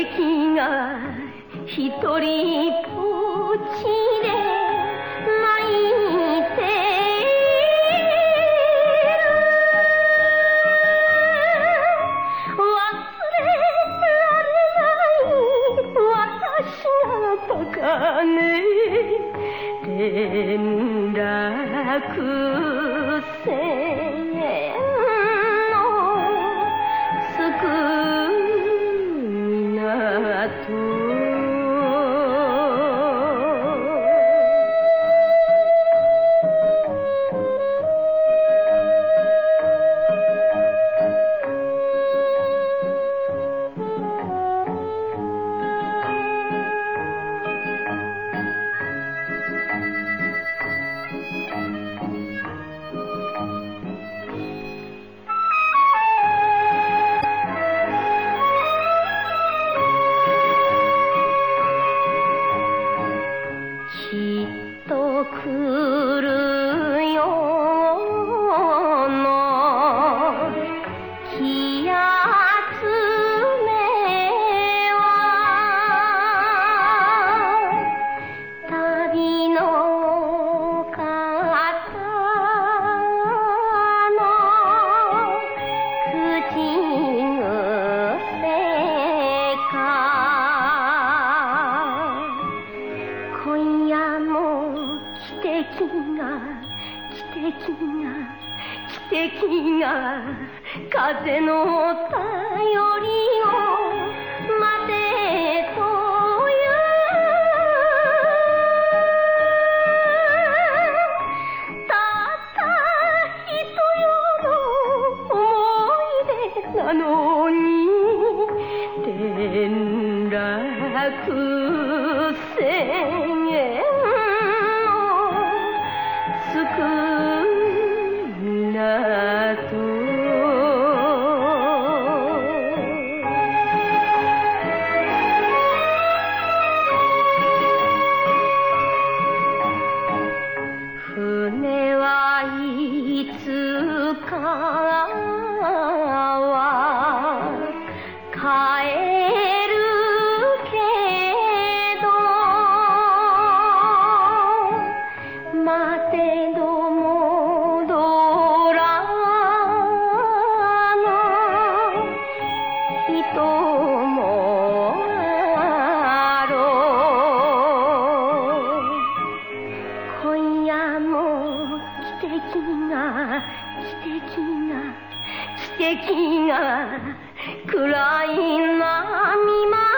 駅が一人ぽっちで泣いてる。忘れられない私がバかね転落線奇が奇跡が奇跡が風の便りを ಹೇ 敵が暗い波間